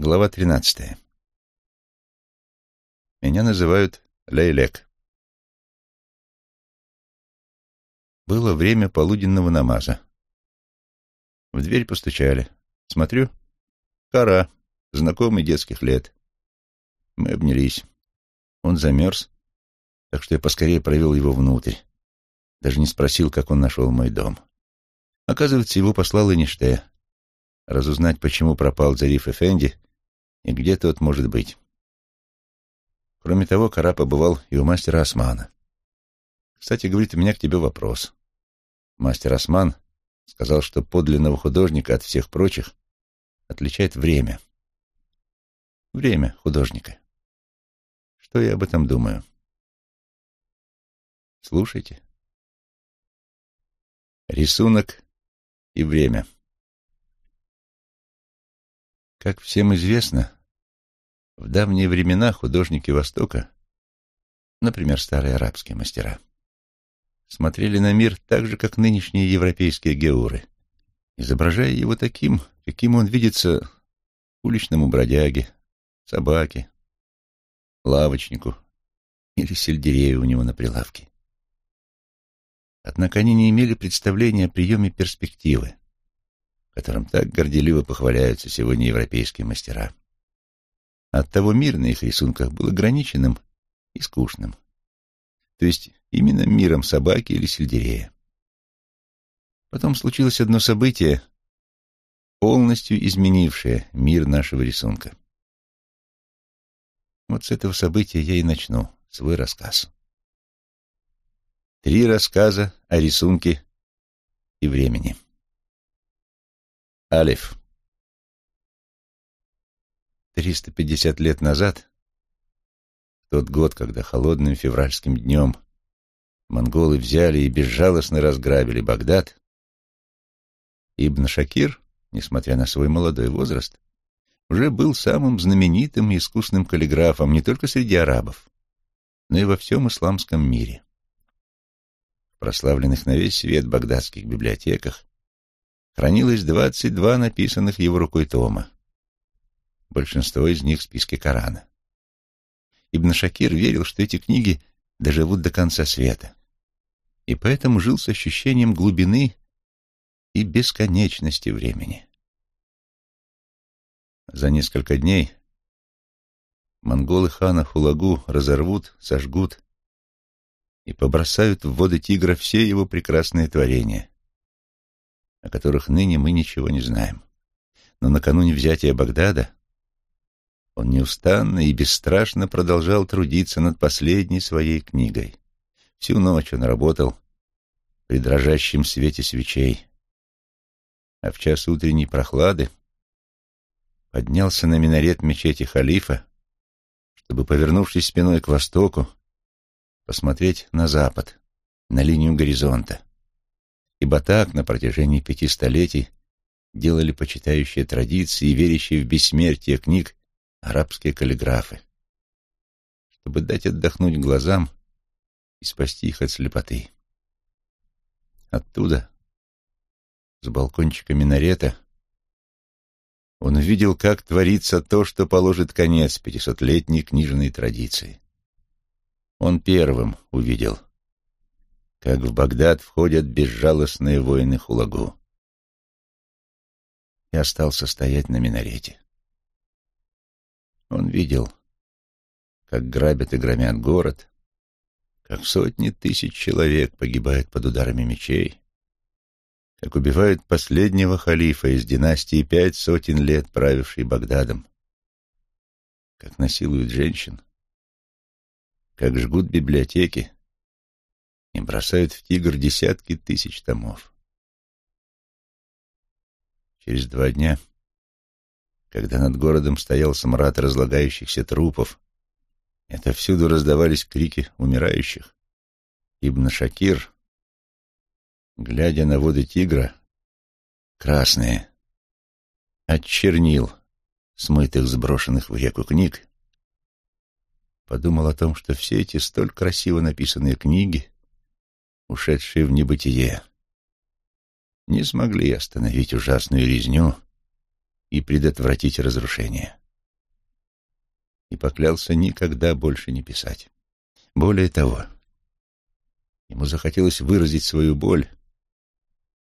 Глава тринадцатая. Меня называют Лейлек. Было время полуденного намаза. В дверь постучали. Смотрю, Кара, знакомый детских лет. Мы обнялись. Он замерз, так что я поскорее провел его внутрь. Даже не спросил, как он нашел мой дом. Оказывается, его послал Иниште. Разузнать, почему пропал Зариф Эфенди и где тот может быть. Кроме того, Кара побывал и у мастера Османа. Кстати, говорит, у меня к тебе вопрос. Мастер Осман сказал, что подлинного художника от всех прочих отличает время. Время художника. Что я об этом думаю? Слушайте. Рисунок и время. Как всем известно, в давние времена художники Востока, например, старые арабские мастера, смотрели на мир так же, как нынешние европейские геуры, изображая его таким, каким он видится уличному бродяге, собаке, лавочнику или сельдерею у него на прилавке. Однако они не имели представления о приеме перспективы, которым так горделиво похваляются сегодня европейские мастера. Оттого мир на их рисунках был ограниченным и скучным. То есть именно миром собаки или сельдерея. Потом случилось одно событие, полностью изменившее мир нашего рисунка. Вот с этого события я и начну свой рассказ. Три рассказа о рисунке и времени. Алиф. 350 лет назад, в тот год, когда холодным февральским днем монголы взяли и безжалостно разграбили Багдад, Ибн Шакир, несмотря на свой молодой возраст, уже был самым знаменитым и искусным каллиграфом не только среди арабов, но и во всем исламском мире. В прославленных на весь свет багдадских библиотеках хранилось двадцать два написанных его рукой тома. Большинство из них в списке Корана. Ибн Шакир верил, что эти книги доживут до конца света, и поэтому жил с ощущением глубины и бесконечности времени. За несколько дней монголы хана Хулагу разорвут, сожгут и побросают в воды Тигра все его прекрасные творения, о которых ныне мы ничего не знаем. Но накануне взятия Багдада он неустанно и бесстрашно продолжал трудиться над последней своей книгой. Всю ночь он работал при дрожащем свете свечей, а в час утренней прохлады поднялся на минарет мечети халифа, чтобы, повернувшись спиной к востоку, посмотреть на запад, на линию горизонта ибо так на протяжении пяти столетий делали почитающие традиции и верящие в бессмертие книг арабские каллиграфы, чтобы дать отдохнуть глазам и спасти их от слепоты. Оттуда, с балкончика минарета, он увидел, как творится то, что положит конец пятисотлетней книжной традиции. Он первым увидел — как в Багдад входят безжалостные воины Хулагу. И остался стоять на минарете. Он видел, как грабят и громят город, как сотни тысяч человек погибают под ударами мечей, как убивают последнего халифа из династии пять сотен лет правившей Багдадом, как насилуют женщин, как жгут библиотеки, и бросают в тигр десятки тысяч томов. Через два дня, когда над городом стоял смрад разлагающихся трупов, это всюду раздавались крики умирающих. Ибн Шакир, глядя на воды тигра, красные, от чернил, смытых, сброшенных в реку книг, подумал о том, что все эти столь красиво написанные книги ушедшие в небытие, не смогли остановить ужасную резню и предотвратить разрушение. поклялся никогда больше не писать. Более того, ему захотелось выразить свою боль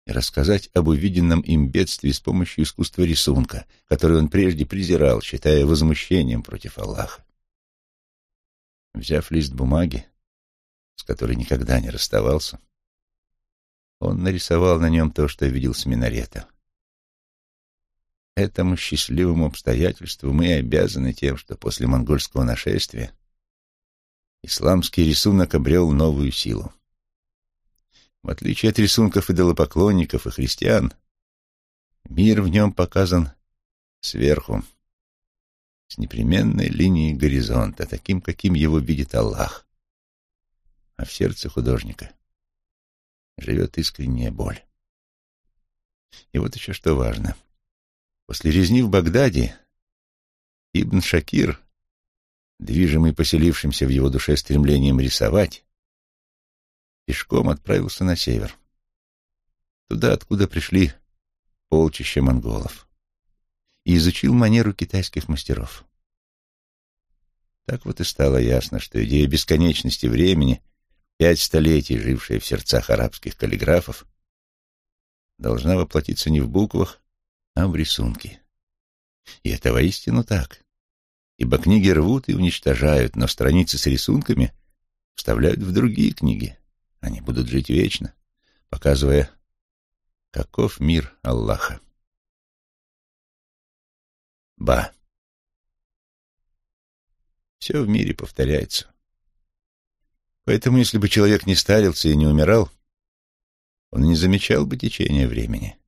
и рассказать об увиденном им бедствии с помощью искусства рисунка, которое он прежде презирал, считая возмущением против Аллаха. Взяв лист бумаги, с которой никогда не расставался, он нарисовал на нем то, что видел с минарета. Этому счастливому обстоятельству мы обязаны тем, что после монгольского нашествия исламский рисунок обрел новую силу. В отличие от рисунков идолопоклонников и христиан, мир в нем показан сверху, с непременной линией горизонта, таким, каким его видит Аллах. А в сердце художника живет искренняя боль. И вот еще что важно. После резни в Багдаде Ибн Шакир, движимый поселившимся в его душе стремлением рисовать, пешком отправился на север, туда, откуда пришли полчища монголов, и изучил манеру китайских мастеров. Так вот и стало ясно, что идея бесконечности времени, пять столетий жившая в сердцах арабских каллиграфов, должна воплотиться не в буквах, а в рисунке. И это воистину так. Ибо книги рвут и уничтожают, но страницы с рисунками вставляют в другие книги. Они будут жить вечно, показывая, каков мир Аллаха. Ба. Все в мире повторяется. Поэтому, если бы человек не старился и не умирал, он не замечал бы течения времени.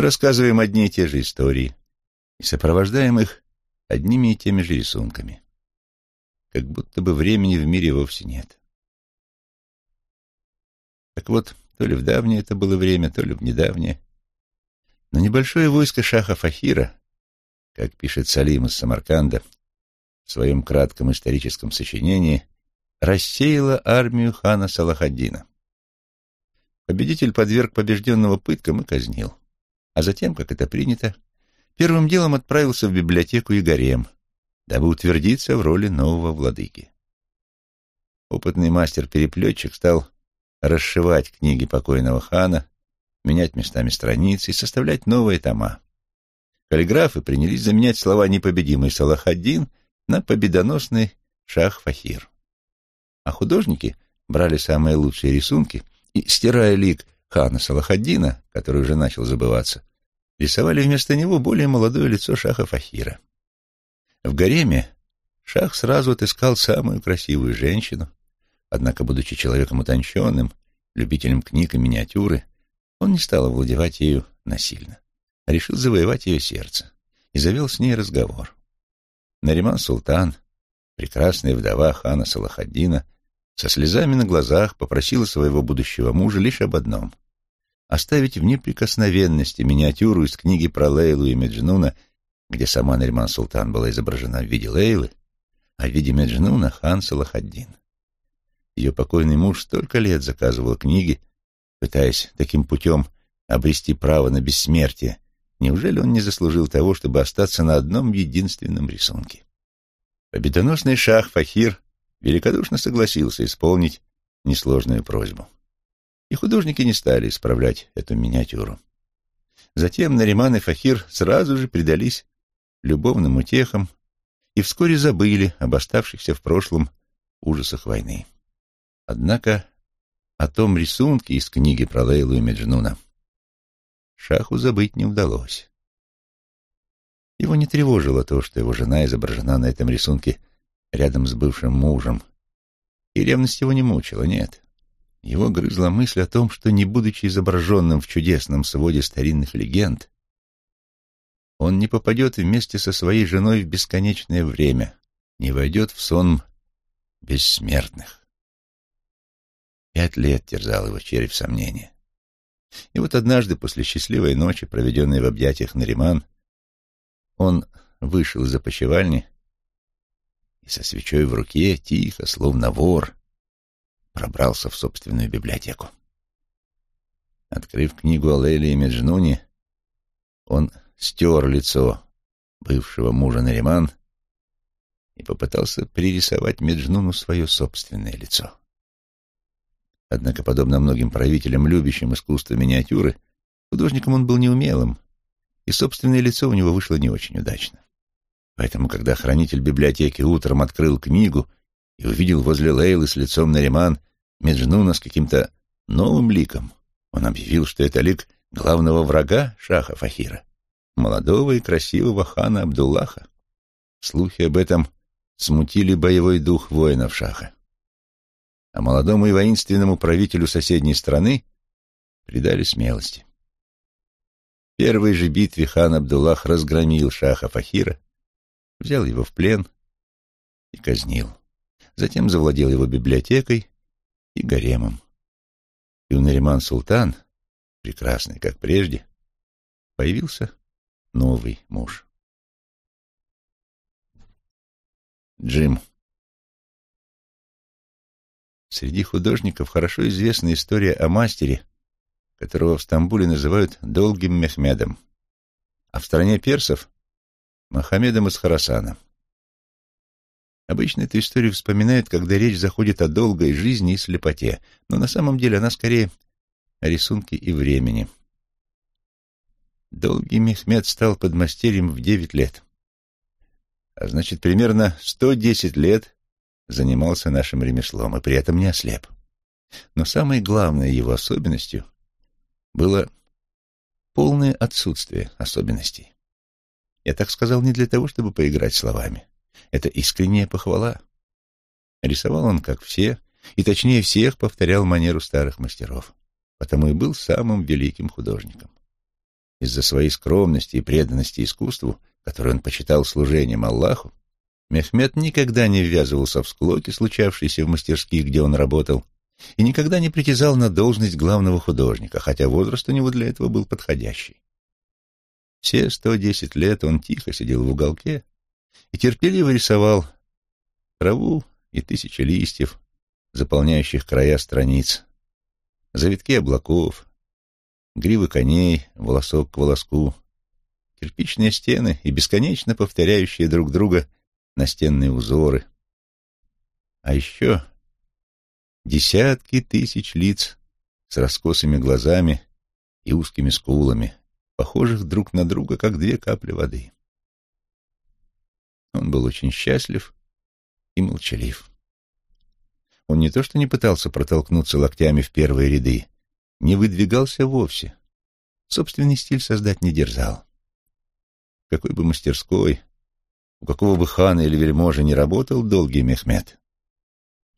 Рассказываем одни и те же истории и сопровождаем их одними и теми же рисунками. Как будто бы времени в мире вовсе нет. Так вот, то ли в давнее это было время, то ли в недавнее. Но небольшое войско шаха Фахира, как пишет Салим из Самарканда в своем кратком историческом сочинении, рассеяло армию хана Салахаддина. Победитель подверг побежденного пыткам и казнил а затем, как это принято, первым делом отправился в библиотеку Игорем, дабы утвердиться в роли нового владыки. Опытный мастер-переплетчик стал расшивать книги покойного хана, менять местами страницы и составлять новые тома. Каллиграфы принялись заменять слова «непобедимый Салахаддин» на «победоносный Шах-Фахир». А художники брали самые лучшие рисунки и, стирая лик хана Салахаддина, который уже начал забываться, рисовали вместо него более молодое лицо шаха Фахира. В гареме шах сразу отыскал самую красивую женщину, однако, будучи человеком утонченным, любителем книг и миниатюры, он не стал овладевать ею насильно, а решил завоевать ее сердце и завел с ней разговор. Нариман Султан, прекрасная вдова хана Салахаддина, со слезами на глазах попросила своего будущего мужа лишь об одном — оставить в неприкосновенности миниатюру из книги про Лейлу и Меджнуна, где сама Нариман Султан была изображена в виде Лейлы, а в виде Меджнуна — хан Салахаддин. Ее покойный муж столько лет заказывал книги, пытаясь таким путем обрести право на бессмертие. Неужели он не заслужил того, чтобы остаться на одном единственном рисунке? Победоносный шах Фахир великодушно согласился исполнить несложную просьбу. И художники не стали исправлять эту миниатюру. Затем Нариман и Фахир сразу же предались любовным утехам и вскоре забыли об оставшихся в прошлом ужасах войны. Однако о том рисунке из книги про Лейлу и Меджнуна Шаху забыть не удалось. Его не тревожило то, что его жена изображена на этом рисунке рядом с бывшим мужем. И ревность его не мучила, нет. Его грызла мысль о том, что, не будучи изображенным в чудесном своде старинных легенд, он не попадет вместе со своей женой в бесконечное время, не войдет в сон бессмертных. Пять лет терзал его череп сомнения. И вот однажды, после счастливой ночи, проведенной в объятиях Нариман, он вышел из опочивальни и со свечой в руке, тихо, словно вор, пробрался в собственную библиотеку. Открыв книгу о Лейле и Меджнуне, он стер лицо бывшего мужа Нариман и попытался пририсовать Меджнуну свое собственное лицо. Однако, подобно многим правителям, любящим искусство миниатюры, художником он был неумелым, и собственное лицо у него вышло не очень удачно. Поэтому, когда хранитель библиотеки утром открыл книгу и увидел возле Лейлы с лицом Нариман Меджнуна с каким-то новым ликом, он объявил, что это лик главного врага Шаха Фахира, молодого и красивого хана Абдуллаха. Слухи об этом смутили боевой дух воинов Шаха. А молодому и воинственному правителю соседней страны придали смелости. В первой же битве хан Абдуллах разгромил Шаха Фахира, взял его в плен и казнил. Затем завладел его библиотекой и гаремом. И у Нариман Султан, прекрасный как прежде, появился новый муж. Джим. Среди художников хорошо известна история о мастере, которого в Стамбуле называют Долгим Мехмедом, а в стране персов — Мохаммедом из Харасана. Обычно эту историю вспоминают, когда речь заходит о долгой жизни и слепоте, но на самом деле она скорее о рисунке и времени. Долгий Мехмед стал подмастерьем в девять лет а значит, примерно 110 лет занимался нашим ремеслом и при этом не ослеп. Но самой главной его особенностью было полное отсутствие особенностей. Я так сказал не для того, чтобы поиграть словами. Это искренняя похвала. Рисовал он, как все, и точнее всех повторял манеру старых мастеров, потому и был самым великим художником. Из-за своей скромности и преданности искусству который он почитал служением Аллаху, Мехмед никогда не ввязывался в склоки, случавшиеся в мастерских, где он работал, и никогда не притязал на должность главного художника, хотя возраст у него для этого был подходящий. Все сто десять лет он тихо сидел в уголке и терпеливо рисовал траву и тысячи листьев, заполняющих края страниц, завитки облаков, гривы коней, волосок к волоску, кирпичные стены и бесконечно повторяющие друг друга настенные узоры. А еще десятки тысяч лиц с раскосыми глазами и узкими скулами, похожих друг на друга, как две капли воды. Он был очень счастлив и молчалив. Он не то что не пытался протолкнуться локтями в первые ряды, не выдвигался вовсе. Собственный стиль создать не дерзал какой бы мастерской, у какого бы хана или вельможи не работал долгий Мехмед.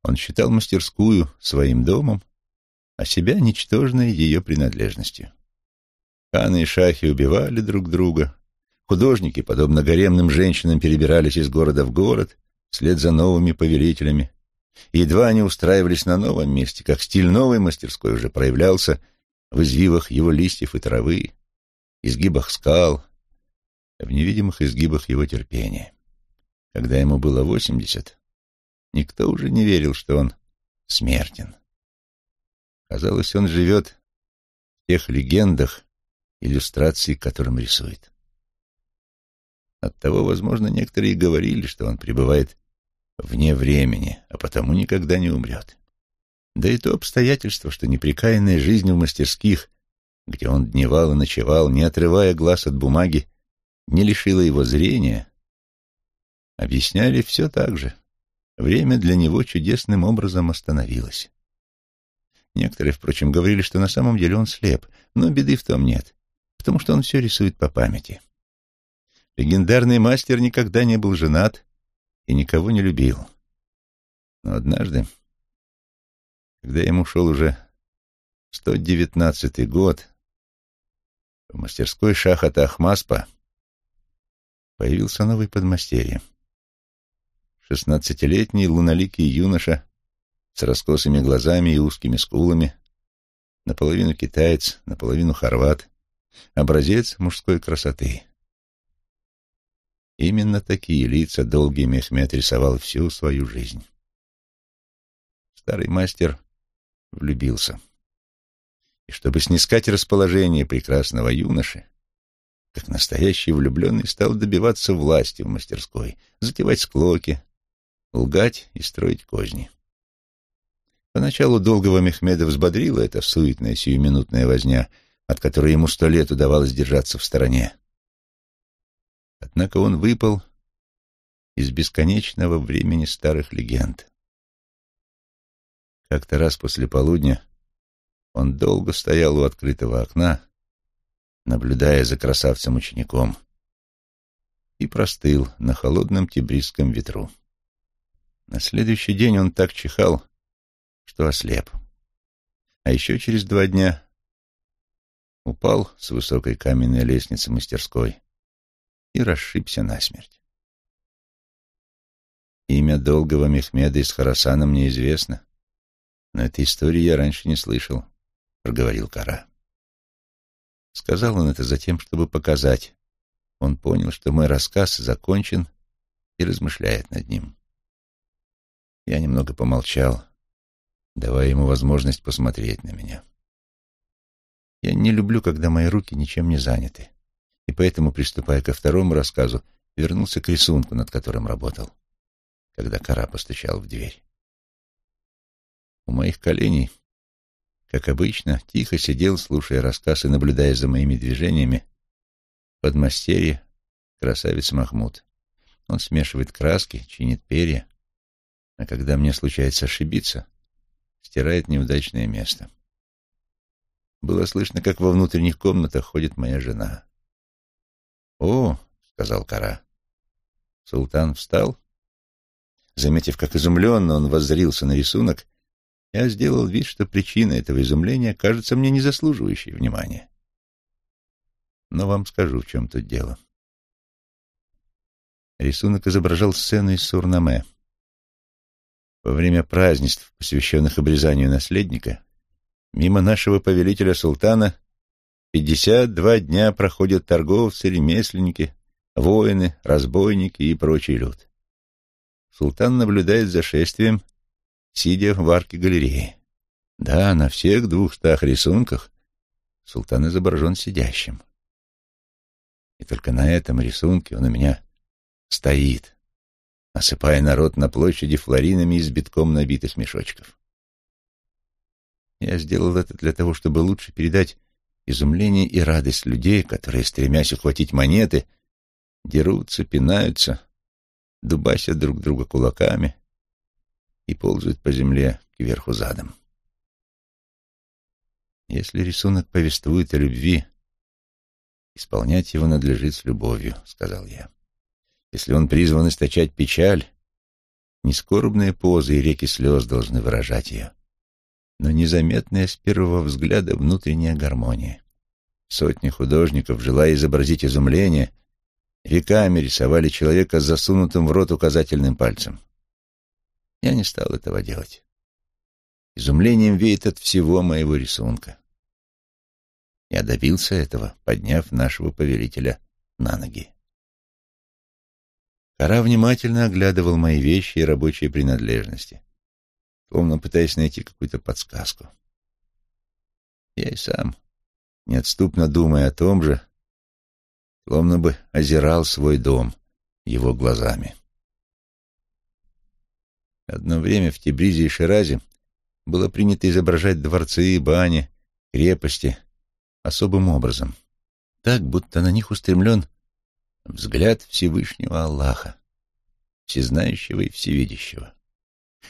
Он считал мастерскую своим домом, а себя ничтожной ее принадлежностью. Ханы и шахи убивали друг друга, художники, подобно гаремным женщинам, перебирались из города в город вслед за новыми повелителями. Едва они устраивались на новом месте, как стиль новой мастерской уже проявлялся в извивах его листьев и травы, изгибах скал, в невидимых изгибах его терпения. Когда ему было восемьдесят, никто уже не верил, что он смертен. Казалось, он живет в тех легендах, иллюстрации к которым рисует. Оттого, возможно, некоторые говорили, что он пребывает вне времени, а потому никогда не умрет. Да и то обстоятельство, что непрекаянная жизнь в мастерских, где он дневал и ночевал, не отрывая глаз от бумаги, не лишило его зрения, объясняли все так же. Время для него чудесным образом остановилось. Некоторые, впрочем, говорили, что на самом деле он слеп, но беды в том нет, потому что он все рисует по памяти. Легендарный мастер никогда не был женат и никого не любил. Но однажды, когда ему шел уже 119-й год, в мастерской Шахата Ахмаспа появился новый подмастерье. Шестнадцатилетний луноликий юноша с раскосыми глазами и узкими скулами, наполовину китаец, наполовину хорват, образец мужской красоты. Именно такие лица долгий Мехмед рисовал всю свою жизнь. Старый мастер влюбился. И чтобы снискать расположение прекрасного юноши, как настоящий влюбленный стал добиваться власти в мастерской, затевать склоки, лгать и строить козни. Поначалу долгого Мехмеда взбодрила эта суетная сиюминутная возня, от которой ему сто лет удавалось держаться в стороне. Однако он выпал из бесконечного времени старых легенд. Как-то раз после полудня он долго стоял у открытого окна, наблюдая за красавцем-учеником, и простыл на холодном тибрисском ветру. На следующий день он так чихал, что ослеп. А еще через два дня упал с высокой каменной лестницы мастерской и расшибся насмерть. Имя долгого Мехмеда из Харасана мне известно, но этой истории я раньше не слышал, — проговорил Кара. Сказал он это затем, чтобы показать. Он понял, что мой рассказ закончен и размышляет над ним. Я немного помолчал, давая ему возможность посмотреть на меня. Я не люблю, когда мои руки ничем не заняты, и поэтому, приступая ко второму рассказу, вернулся к рисунку, над которым работал, когда Кара постучал в дверь. У моих коленей, как обычно, тихо сидел, слушая рассказ и наблюдая за моими движениями, подмастерье красавец Махмуд. Он смешивает краски, чинит перья, а когда мне случается ошибиться, стирает неудачное место. Было слышно, как во внутренних комнатах ходит моя жена. «О!» — сказал Кара. Султан встал. Заметив, как изумленно он воззрился на рисунок, я сделал вид, что причина этого изумления кажется мне не заслуживающей внимания. Но вам скажу, в чем тут дело. Рисунок изображал сцену из Сурнаме. Во время празднеств, посвященных обрезанию наследника, мимо нашего повелителя султана пятьдесят два дня проходят торговцы, ремесленники, воины, разбойники и прочий люд. Султан наблюдает за шествием, сидя в арке галереи. Да, на всех двухстах рисунках султан изображен сидящим. И только на этом рисунке он у меня стоит, осыпая народ на площади флоринами из битком набитых мешочков. Я сделал это для того, чтобы лучше передать изумление и радость людей, которые, стремясь ухватить монеты, дерутся, пинаются, дубасят друг друга кулаками и ползают по земле кверху задом. Если рисунок повествует о любви, исполнять его надлежит с любовью, — сказал я. Если он призван источать печаль, не скорбные позы и реки слез должны выражать ее, но незаметная с первого взгляда внутренняя гармония. Сотни художников, желая изобразить изумление, веками рисовали человека с засунутым в рот указательным пальцем. Я не стал этого делать. Изумлением веет от всего моего рисунка. Я добился этого, подняв нашего повелителя на ноги. Кара внимательно оглядывал мои вещи и рабочие принадлежности, словно пытаясь найти какую-то подсказку. Я и сам, неотступно думая о том же, словно бы озирал свой дом его глазами. Одно время в Тибризе и Ширазе было принято изображать дворцы, бани, крепости особым образом, так, будто на них устремлен Взгляд Всевышнего Аллаха, всезнающего и всевидящего.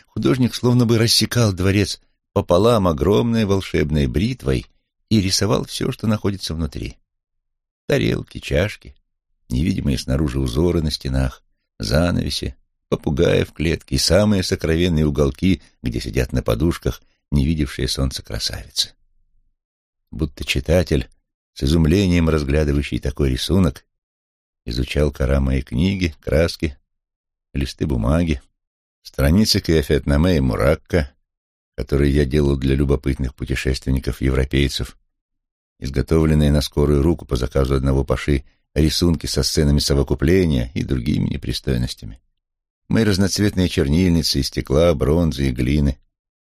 Художник словно бы рассекал дворец пополам огромной волшебной бритвой и рисовал все, что находится внутри. Тарелки, чашки, невидимые снаружи узоры на стенах, занавеси, попугаи в клетке и самые сокровенные уголки, где сидят на подушках не видевшие солнца красавицы. Будто читатель, с изумлением разглядывающий такой рисунок, изучал кора моей книги, краски, листы бумаги, страницы Каэфетнаме и Муракка, которые я делал для любопытных путешественников-европейцев, изготовленные на скорую руку по заказу одного паши рисунки со сценами совокупления и другими непристойностями. Мои разноцветные чернильницы из стекла, бронзы и глины,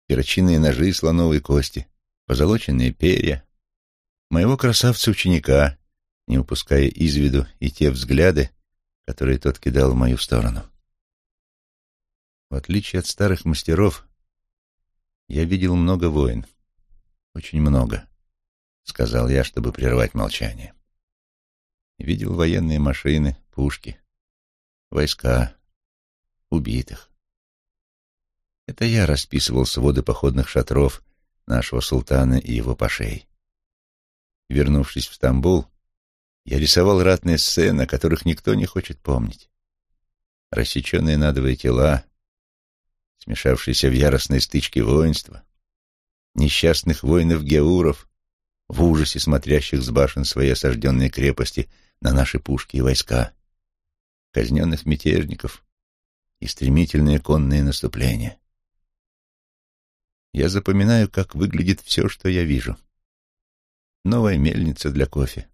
перочинные ножи слоновой кости, позолоченные перья, моего красавца-ученика, не упуская из виду и те взгляды, которые тот кидал в мою сторону. В отличие от старых мастеров, я видел много войн. Очень много, — сказал я, чтобы прервать молчание. Видел военные машины, пушки, войска, убитых. Это я расписывал своды походных шатров нашего султана и его пашей. Вернувшись в Стамбул, я рисовал ратные сцены, о которых никто не хочет помнить. Рассеченные надвое тела, смешавшиеся в яростной стычке воинства, несчастных воинов-геуров, в ужасе смотрящих с башен своей осажденной крепости на наши пушки и войска, казненных мятежников и стремительные конные наступления. Я запоминаю, как выглядит все, что я вижу. Новая мельница для кофе,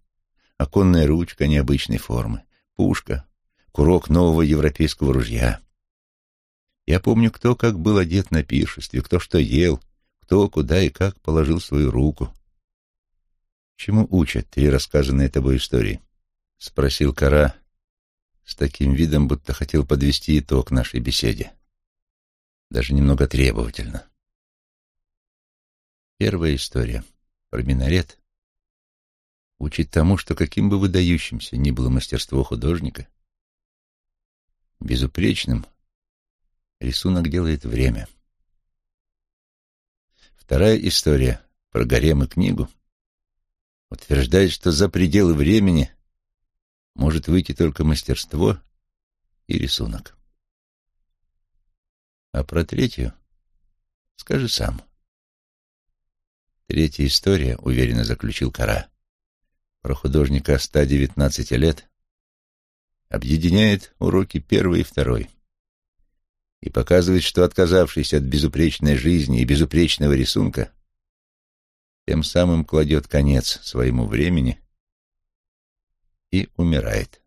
оконная ручка необычной формы, пушка, курок нового европейского ружья. Я помню, кто как был одет на пиршестве, кто что ел, кто куда и как положил свою руку. «Чему учат три рассказанные тобой истории?» — спросил Кара с таким видом, будто хотел подвести итог нашей беседе. Даже немного требовательно. Первая история про минарет учит тому, что каким бы выдающимся ни было мастерство художника, безупречным рисунок делает время. Вторая история про гарем и книгу утверждает, что за пределы времени может выйти только мастерство и рисунок. А про третью скажи сам. Третья история, уверенно заключил Кара, про художника 119 лет, объединяет уроки первый и второй и показывает, что отказавшийся от безупречной жизни и безупречного рисунка тем самым кладет конец своему времени и умирает.